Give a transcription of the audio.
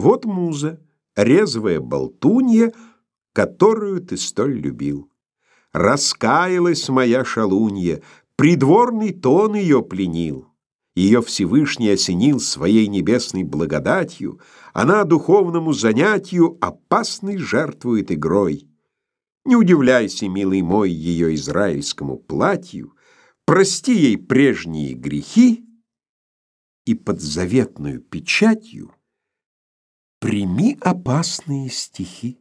Вот муза, резвая болтунья, которую ты столь любил. Раскаялась моя шалунья, придворный тон ее пленил. Ее Всевышний осенил своей небесной благодатью, она духовному занятию опасной жертвует игрой. Не удивляйся, милый мой, ее израильскому платью, прости ей прежние грехи и под заветную печатью прими опасные стихи.